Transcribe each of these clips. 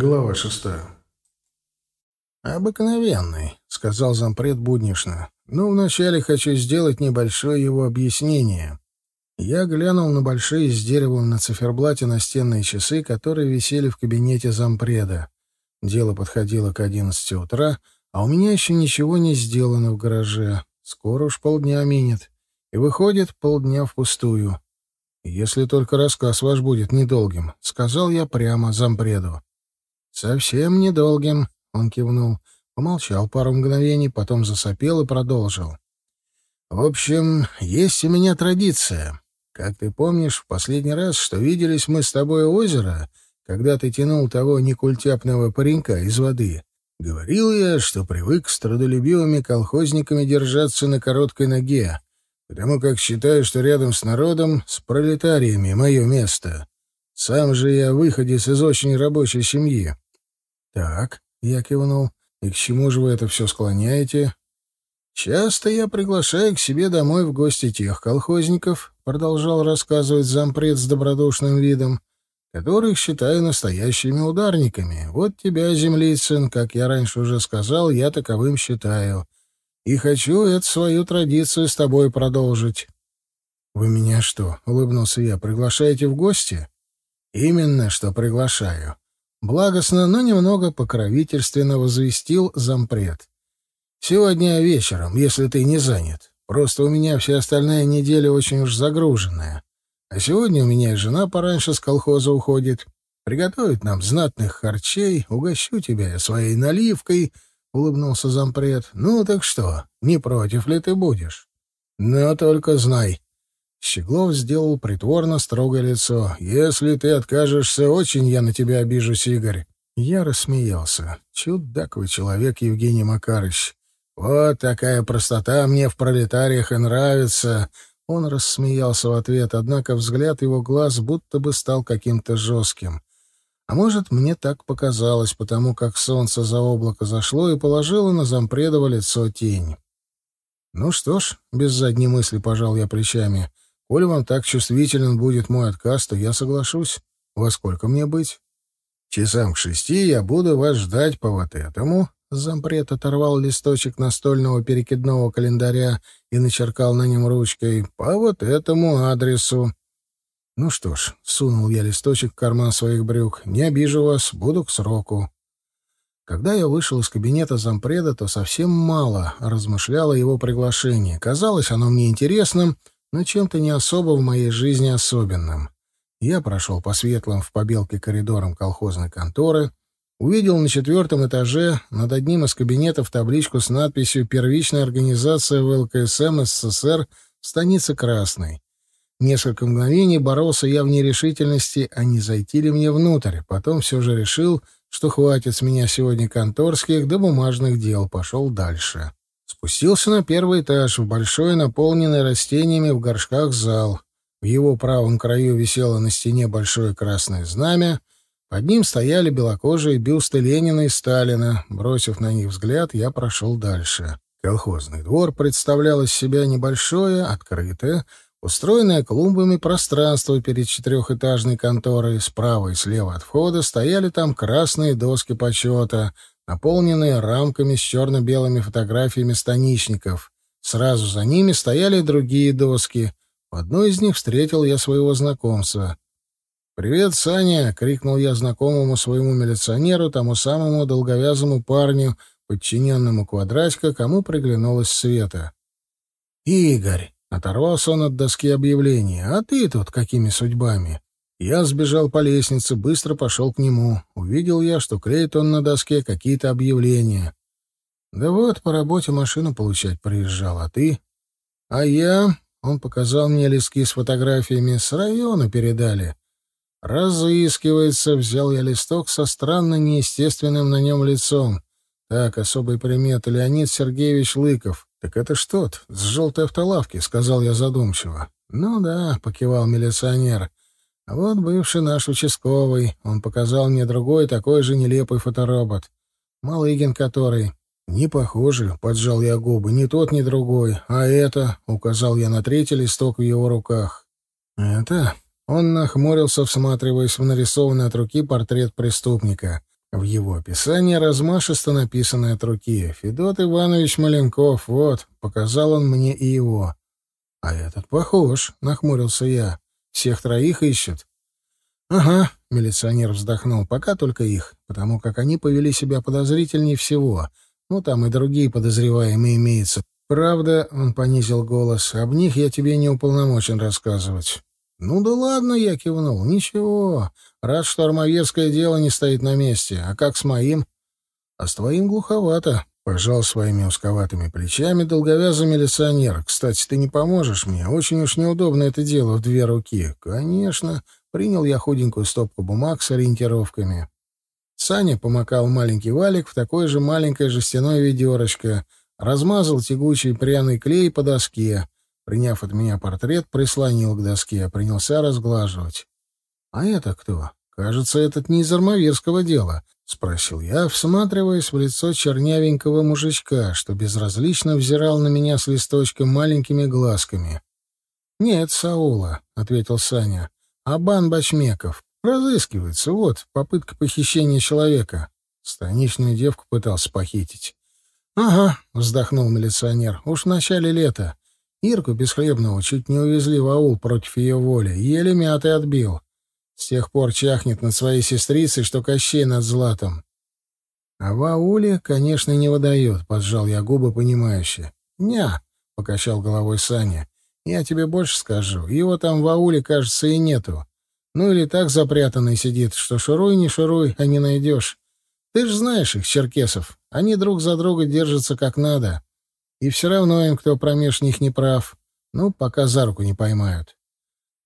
Глава шестая. «Обыкновенный», — сказал зампред буднично. «Но вначале хочу сделать небольшое его объяснение». Я глянул на большие с деревом на циферблате настенные часы, которые висели в кабинете зампреда. Дело подходило к одиннадцати утра, а у меня еще ничего не сделано в гараже. Скоро уж полдня минет. И выходит, полдня впустую. «Если только рассказ ваш будет недолгим», — сказал я прямо зампреду. «Совсем недолгим», — он кивнул. Помолчал пару мгновений, потом засопел и продолжил. «В общем, есть у меня традиция. Как ты помнишь, в последний раз, что виделись мы с тобой у озера, когда ты тянул того некультяпного паренька из воды, говорил я, что привык с трудолюбивыми колхозниками держаться на короткой ноге, потому как считаю, что рядом с народом, с пролетариями, мое место. Сам же я выходец из очень рабочей семьи. «Так», — я кивнул, — «и к чему же вы это все склоняете?» «Часто я приглашаю к себе домой в гости тех колхозников», — продолжал рассказывать зампред с добродушным видом, которых считаю настоящими ударниками. Вот тебя, землицын, как я раньше уже сказал, я таковым считаю. И хочу эту свою традицию с тобой продолжить». «Вы меня что?» — улыбнулся я. «Приглашаете в гости?» «Именно, что приглашаю. Благостно, но немного покровительственно возвестил зампред. «Сегодня вечером, если ты не занят. Просто у меня вся остальная неделя очень уж загруженная. А сегодня у меня и жена пораньше с колхоза уходит. Приготовит нам знатных харчей, угощу тебя своей наливкой», — улыбнулся зампред. «Ну так что, не против ли ты будешь?» «Но только знай, Щеглов сделал притворно строгое лицо. «Если ты откажешься, очень я на тебя обижусь, Игорь». Я рассмеялся. «Чудак вы человек, Евгений Макарыч. Вот такая простота мне в пролетариях и нравится». Он рассмеялся в ответ, однако взгляд его глаз будто бы стал каким-то жестким. А может, мне так показалось, потому как солнце за облако зашло и положило на зампредово лицо тень. «Ну что ж», — без задней мысли пожал я плечами, — Коли вам так чувствителен будет мой отказ, то я соглашусь. Во сколько мне быть? Часам к шести я буду вас ждать по вот этому. Зампред оторвал листочек настольного перекидного календаря и начеркал на нем ручкой. По вот этому адресу. Ну что ж, сунул я листочек в карман своих брюк. Не обижу вас, буду к сроку. Когда я вышел из кабинета зампреда, то совсем мало размышлял о его приглашении. Казалось оно мне интересным, но чем-то не особо в моей жизни особенным. Я прошел по светлым в побелке коридорам колхозной конторы, увидел на четвертом этаже над одним из кабинетов табличку с надписью «Первичная организация ВЛКСМ СССР в станице Красной». Несколько мгновений боролся я в нерешительности, а не зайти ли мне внутрь. Потом все же решил, что хватит с меня сегодня конторских да бумажных дел, пошел дальше. Спустился на первый этаж в большой, наполненный растениями в горшках зал. В его правом краю висело на стене большое красное знамя. Под ним стояли белокожие бюсты Ленина и Сталина. Бросив на них взгляд, я прошел дальше. Колхозный двор представлял из себя небольшое, открытое, устроенное клумбами пространство перед четырехэтажной конторой. Справа и слева от входа стояли там красные доски почета, наполненные рамками с черно-белыми фотографиями станичников. Сразу за ними стояли другие доски. В одной из них встретил я своего знакомца. «Привет, Саня!» — крикнул я знакомому своему милиционеру, тому самому долговязому парню, подчиненному квадратика, кому приглянулась Света. «Игорь!» — оторвался он от доски объявления. «А ты тут какими судьбами?» Я сбежал по лестнице, быстро пошел к нему. Увидел я, что клеит он на доске какие-то объявления. Да вот, по работе машину получать приезжал, а ты? А я... Он показал мне листки с фотографиями. С района передали. Разыскивается, взял я листок со странно неестественным на нем лицом. Так, особый приметы Леонид Сергеевич Лыков. Так это ж тот, с желтой автолавки, сказал я задумчиво. Ну да, покивал милиционер. А вот бывший наш участковый. Он показал мне другой, такой же нелепый фоторобот. Малыгин который. Не похоже, поджал я губы, ни тот, ни другой. А это, указал я на третий листок в его руках. Это... Он нахмурился, всматриваясь в нарисованный от руки портрет преступника. В его описании размашисто написанное от руки. «Федот Иванович Маленков, вот», — показал он мне и его. «А этот похож», — нахмурился я. «Всех троих ищут?» «Ага», — милиционер вздохнул, — «пока только их, потому как они повели себя подозрительнее всего. Ну, там и другие подозреваемые имеются. Правда, — он понизил голос, — об них я тебе не уполномочен рассказывать». «Ну да ладно», — я кивнул, — «ничего. Рад, что армавирское дело не стоит на месте. А как с моим?» «А с твоим глуховато», — пожал своими узковатыми плечами долговязый милиционер. «Кстати, ты не поможешь мне? Очень уж неудобно это дело в две руки». «Конечно», Принял я худенькую стопку бумаг с ориентировками. Саня помакал маленький валик в такое же маленькое жестяное ведерочко, размазал тягучий пряный клей по доске. Приняв от меня портрет, прислонил к доске, принялся разглаживать. — А это кто? Кажется, этот не из армавирского дела, — спросил я, всматриваясь в лицо чернявенького мужичка, что безразлично взирал на меня с листочком маленькими глазками. — Нет, Саула, — ответил Саня. Абан Бачмеков. Разыскивается. Вот, попытка похищения человека. Станичную девку пытался похитить. — Ага, — вздохнул милиционер. — Уж в начале лета. Ирку Бесхлебного чуть не увезли в аул против ее воли. Еле мятый отбил. С тех пор чахнет над своей сестрицей, что Кощей над Златом. — А в ауле, конечно, не выдает, — поджал я губы понимающе. — Ня, — покачал головой Саня. Я тебе больше скажу. Его там в ауле, кажется, и нету. Ну или так запрятанный сидит, что шуруй, не шуруй, а не найдешь. Ты же знаешь их, черкесов. Они друг за друга держатся как надо. И все равно им, кто промеж них не прав. Ну, пока за руку не поймают.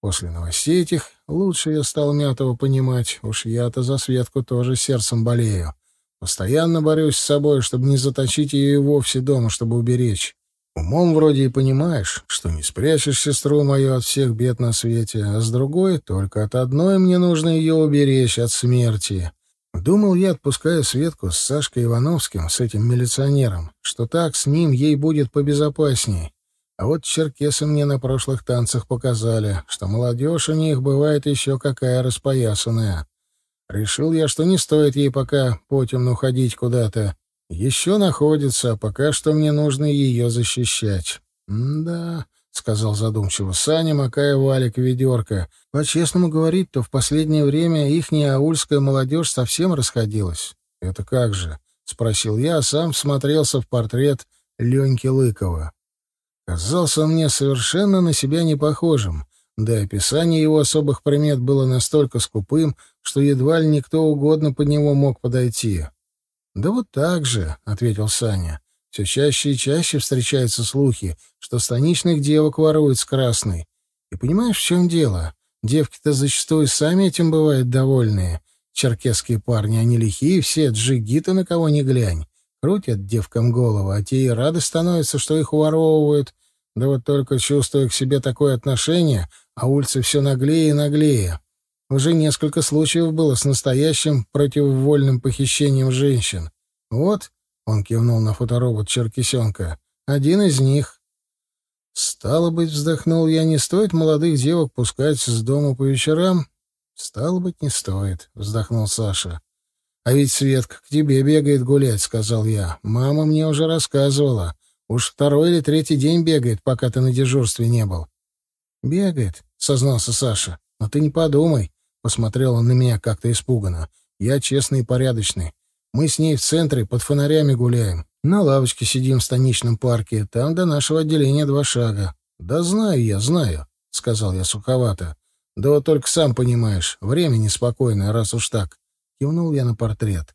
После новостей этих лучше я стал Мятова понимать. Уж я-то за Светку тоже сердцем болею. Постоянно борюсь с собой, чтобы не заточить ее и вовсе дома, чтобы уберечь. Умом вроде и понимаешь, что не спрячешь сестру мою от всех бед на свете, а с другой только от одной мне нужно ее уберечь от смерти. Думал я, отпуская Светку с Сашкой Ивановским, с этим милиционером, что так с ним ей будет побезопасней. А вот черкесы мне на прошлых танцах показали, что молодежь у них бывает еще какая распоясанная. Решил я, что не стоит ей пока потемну ходить куда-то, еще находится, а пока что мне нужно ее защищать. «Да», — сказал задумчиво Саня, макая валик ведерко. «По-честному говорить, то в последнее время ихняя аульская молодежь совсем расходилась». «Это как же?» — спросил я, а сам смотрелся в портрет Леньки Лыкова. Казался он мне совершенно на себя не похожим, да описание его особых примет было настолько скупым, что едва ли никто угодно под него мог подойти. «Да вот так же», — ответил Саня. «Все чаще и чаще встречаются слухи, что станичных девок воруют с красной. И понимаешь, в чем дело? Девки-то зачастую сами этим бывают довольные. Черкесские парни, они лихие все, джигиты на кого ни глянь. Крутят девкам голову, а те и рады становятся, что их воровывают. Да вот только чувствуя к себе такое отношение, а улицы все наглее и наглее. Уже несколько случаев было с настоящим противовольным похищением женщин. Вот, он кивнул на фоторобот Черкисенка, один из них. Стало быть, вздохнул я, не стоит молодых девок пускать с дома по вечерам? Стало быть, не стоит, вздохнул Саша. А ведь Светка к тебе бегает гулять, сказал я. Мама мне уже рассказывала. Уж второй или третий день бегает, пока ты на дежурстве не был. Бегает, сознался Саша. Но ты не подумай. Посмотрела на меня как-то испуганно. Я честный и порядочный. Мы с ней в центре под фонарями гуляем. На лавочке сидим в станичном парке. Там до нашего отделения два шага. Да знаю я, знаю, — сказал я суховато. Да вот только сам понимаешь, время неспокойное, раз уж так. Кивнул я на портрет.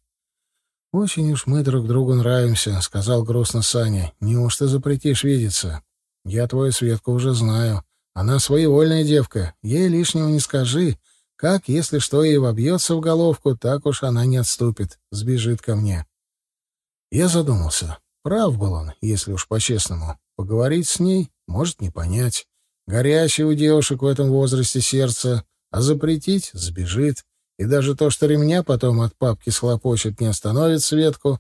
«Очень уж мы друг другу нравимся», — сказал грустно Саня. «Неужто запретишь видеться? Я твою Светку уже знаю. Она своевольная девка. Ей лишнего не скажи, как, если что ей вобьется в головку, так уж она не отступит, сбежит ко мне. Я задумался. Прав был он, если уж по-честному. Поговорить с ней может не понять. Горячее у девушек в этом возрасте сердце, а запретить — сбежит. И даже то, что ремня потом от папки схлопочет, не остановит Светку.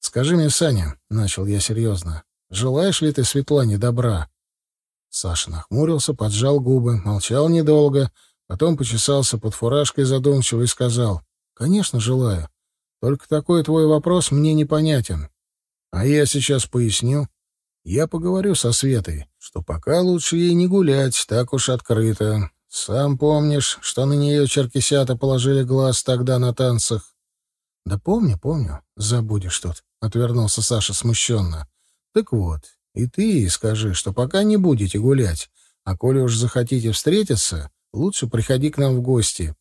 «Скажи мне, Саня», — начал я серьезно, — «желаешь ли ты Светлане добра?» Саша нахмурился, поджал губы, молчал недолго, Потом почесался под фуражкой задумчиво и сказал, «Конечно, желаю. Только такой твой вопрос мне непонятен. А я сейчас поясню. Я поговорю со Светой, что пока лучше ей не гулять так уж открыто. Сам помнишь, что на нее черкисята положили глаз тогда на танцах? — Да помню, помню. Забудешь тут, — отвернулся Саша смущенно. — Так вот, и ты скажи, что пока не будете гулять, а коли уж захотите встретиться, лучше приходи к нам в гости.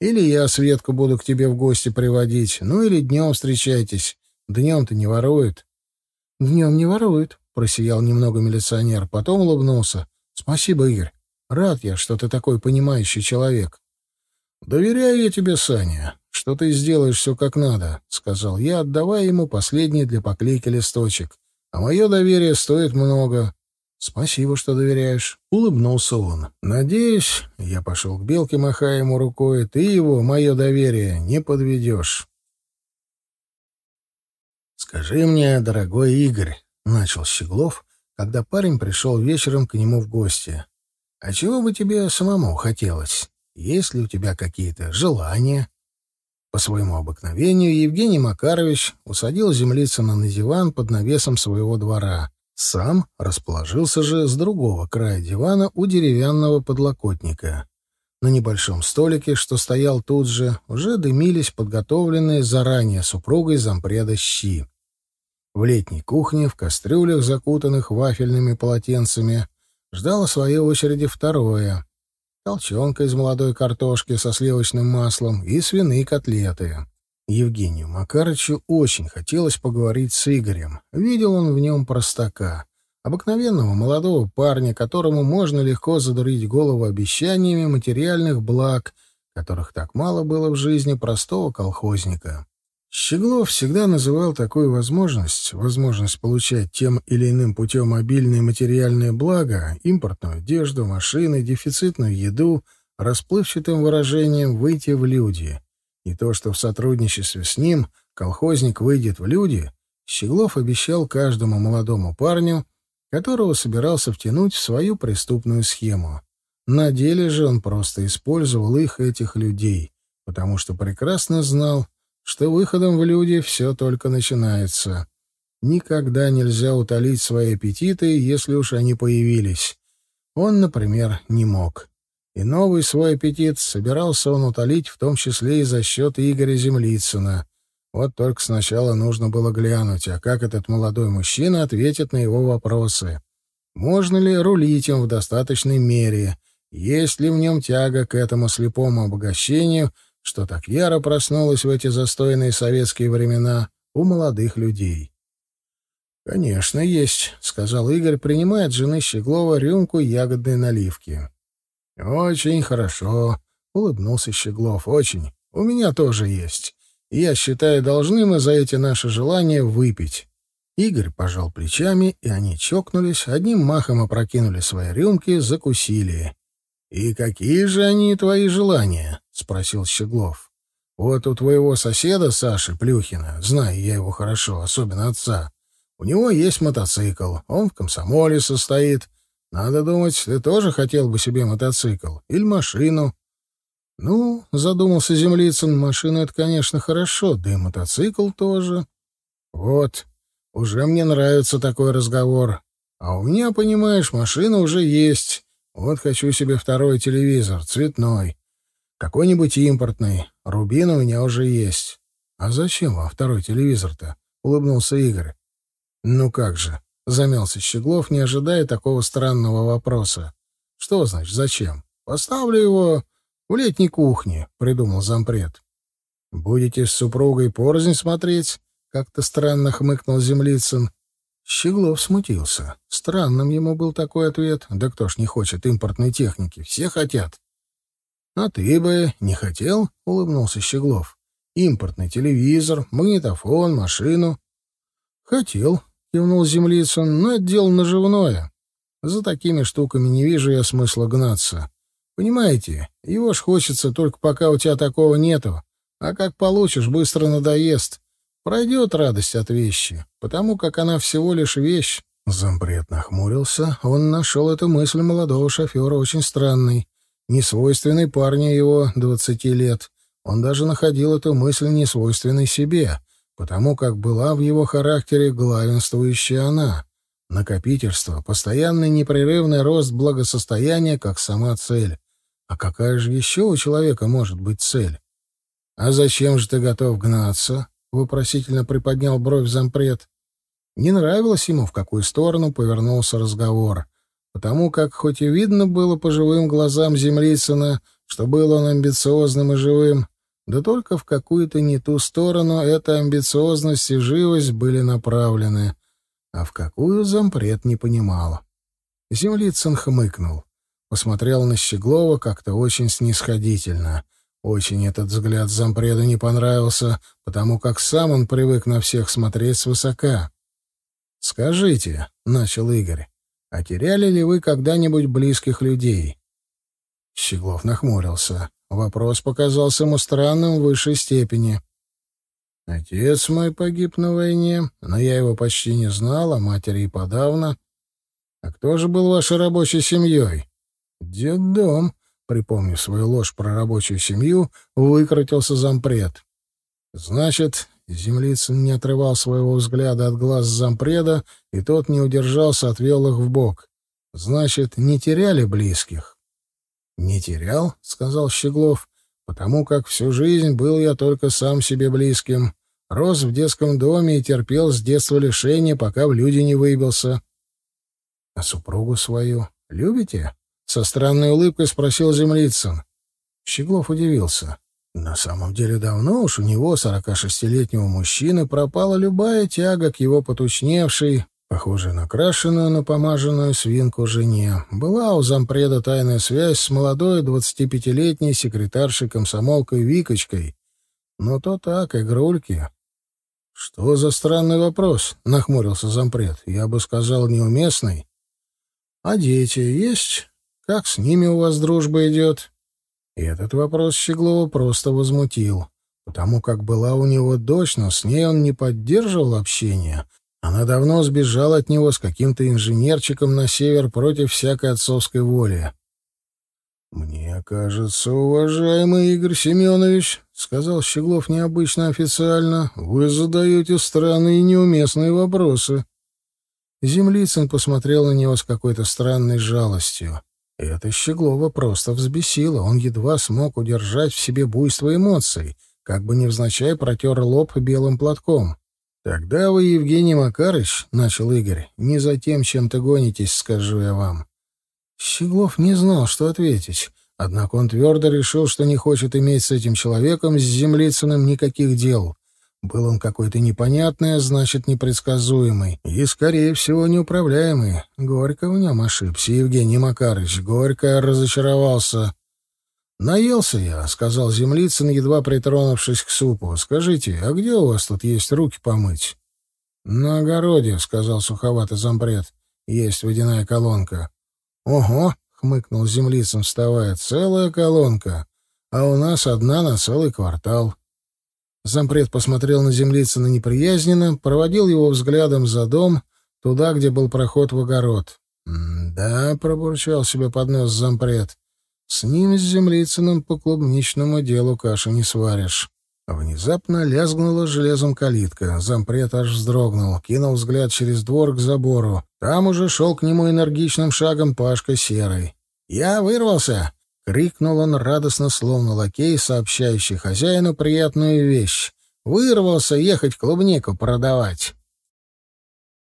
Или я Светку буду к тебе в гости приводить, ну или днем встречайтесь. Днем-то не воруют. — Днем не воруют, — просиял немного милиционер, потом улыбнулся. — Спасибо, Игорь. Рад я, что ты такой понимающий человек. — Доверяю я тебе, Саня, что ты сделаешь все как надо, — сказал я, отдавая ему последний для поклейки листочек. — А мое доверие стоит много. — Спасибо, что доверяешь, — улыбнулся он. — Надеюсь, я пошел к Белке, махая ему рукой, ты его, мое доверие, не подведешь. — Скажи мне, дорогой Игорь, — начал Щеглов, когда парень пришел вечером к нему в гости, — а чего бы тебе самому хотелось? Есть ли у тебя какие-то желания? По своему обыкновению Евгений Макарович усадил Землицына на диван под навесом своего двора — сам расположился же с другого края дивана у деревянного подлокотника. На небольшом столике, что стоял тут же, уже дымились подготовленные заранее супругой зампреда щи. В летней кухне, в кастрюлях, закутанных вафельными полотенцами, ждало своей очереди второе — толченка из молодой картошки со сливочным маслом и свиные котлеты. Евгению Макарычу очень хотелось поговорить с Игорем. Видел он в нем простака, обыкновенного молодого парня, которому можно легко задурить голову обещаниями материальных благ, которых так мало было в жизни простого колхозника. Щеглов всегда называл такую возможность, возможность получать тем или иным путем обильные материальные блага, импортную одежду, машины, дефицитную еду, расплывчатым выражением «выйти в люди», и то, что в сотрудничестве с ним колхозник выйдет в люди, Щеглов обещал каждому молодому парню, которого собирался втянуть в свою преступную схему. На деле же он просто использовал их, этих людей, потому что прекрасно знал, что выходом в люди все только начинается. Никогда нельзя утолить свои аппетиты, если уж они появились. Он, например, не мог. И новый свой аппетит собирался он утолить в том числе и за счет Игоря Землицына. Вот только сначала нужно было глянуть, а как этот молодой мужчина ответит на его вопросы. Можно ли рулить им в достаточной мере? Есть ли в нем тяга к этому слепому обогащению, что так яро проснулось в эти застойные советские времена у молодых людей? «Конечно, есть», — сказал Игорь, принимая от жены Щеглова рюмку ягодной наливки. «Очень хорошо», — улыбнулся Щеглов. «Очень. У меня тоже есть. Я считаю, должны мы за эти наши желания выпить». Игорь пожал плечами, и они чокнулись, одним махом опрокинули свои рюмки, закусили. «И какие же они, твои желания?» — спросил Щеглов. «Вот у твоего соседа, Саши Плюхина, знаю я его хорошо, особенно отца, у него есть мотоцикл, он в комсомоле состоит, надо думать, ты тоже хотел бы себе мотоцикл или машину. Ну, задумался Землицын, машина — это, конечно, хорошо, да и мотоцикл тоже. Вот, уже мне нравится такой разговор. А у меня, понимаешь, машина уже есть. Вот хочу себе второй телевизор, цветной. Какой-нибудь импортный. Рубин у меня уже есть. А зачем вам второй телевизор-то? Улыбнулся Игорь. Ну как же, — замялся Щеглов, не ожидая такого странного вопроса. «Что значит, зачем? Поставлю его в летней кухне», — придумал зампред. «Будете с супругой порознь смотреть?» — как-то странно хмыкнул Землицын. Щеглов смутился. Странным ему был такой ответ. Да кто ж не хочет импортной техники? Все хотят. «А ты бы не хотел?» — улыбнулся Щеглов. «Импортный телевизор, магнитофон, машину». «Хотел», кивнул Землицын, — но это дело наживное. За такими штуками не вижу я смысла гнаться. Понимаете, его ж хочется только пока у тебя такого нету. А как получишь, быстро надоест. Пройдет радость от вещи, потому как она всего лишь вещь. Зампред нахмурился. Он нашел эту мысль молодого шофера очень странной, несвойственной парню его двадцати лет. Он даже находил эту мысль несвойственной себе, потому как была в его характере главенствующая она — накопительство, постоянный непрерывный рост благосостояния как сама цель. А какая же еще у человека может быть цель? «А зачем же ты готов гнаться?» — вопросительно приподнял бровь зампред. Не нравилось ему, в какую сторону повернулся разговор, потому как, хоть и видно было по живым глазам Землицына, что был он амбициозным и живым, да только в какую-то не ту сторону эта амбициозность и живость были направлены, а в какую зампред не понимал. Землицын хмыкнул, посмотрел на Щеглова как-то очень снисходительно. Очень этот взгляд зампреда не понравился, потому как сам он привык на всех смотреть свысока. «Скажите», — начал Игорь, — «а теряли ли вы когда-нибудь близких людей?» Щеглов нахмурился. Вопрос показался ему странным в высшей степени. «Отец мой погиб на войне, но я его почти не знал, а матери и подавно. А кто же был вашей рабочей семьей?» «Дед-дом», припомнив свою ложь про рабочую семью, выкрутился зампред. «Значит, Землицын не отрывал своего взгляда от глаз зампреда, и тот не удержался, отвел их в бок. Значит, не теряли близких. Не терял, сказал Щеглов, потому как всю жизнь был я только сам себе близким. Рос в детском доме и терпел с детства лишения, пока в люди не выбился. А супругу свою любите? Со странной улыбкой спросил Землицын. Щеглов удивился. На самом деле давно уж у него, 46-летнего мужчины, пропала любая тяга к его потучневшей, похожей на крашеную, напомаженную свинку жене. Была у зампреда тайная связь с молодой 25-летней секретаршей-комсомолкой Викочкой. Но то так, игрульки. «Что за странный вопрос?» — нахмурился зампред. «Я бы сказал, неуместный». «А дети есть? Как с ними у вас дружба идет?» Этот вопрос Щеглова просто возмутил, потому как была у него дочь, но с ней он не поддерживал общение. Она давно сбежала от него с каким-то инженерчиком на север против всякой отцовской воли. «Мне кажется, уважаемый Игорь Семенович, — сказал Щеглов необычно официально, — вы задаете странные и неуместные вопросы». Землицын посмотрел на него с какой-то странной жалостью. Это Щеглова просто взбесило. Он едва смог удержать в себе буйство эмоций, как бы невзначай протер лоб белым платком. «Тогда вы, Евгений Макарыч, — начал Игорь, — не за тем, чем ты гонитесь, скажу я вам». Щеглов не знал, что ответить. Однако он твердо решил, что не хочет иметь с этим человеком, с Землицыным, никаких дел. Был он какой-то непонятный, а значит, непредсказуемый. И, скорее всего, неуправляемый. Горько в нем ошибся, Евгений Макарыч. Горько разочаровался. «Наелся я», — сказал Землицын, едва притронувшись к супу. «Скажите, а где у вас тут есть руки помыть?» «На огороде», — сказал суховатый зампред. «Есть водяная колонка». «Ого», — хмыкнул Землицын, вставая, — «целая колонка. А у нас одна на целый квартал». Зампред посмотрел на Землицына неприязненно, проводил его взглядом за дом, туда, где был проход в огород. «Да», — пробурчал себе под нос зампред, — «с ним, с Землицыным, по клубничному делу кашу не сваришь». Внезапно лязгнула железом калитка. Зампред аж вздрогнул, кинул взгляд через двор к забору. Там уже шел к нему энергичным шагом Пашка Серый. «Я вырвался!» — крикнул он радостно, словно лакей, сообщающий хозяину приятную вещь. «Вырвался ехать клубнику продавать!»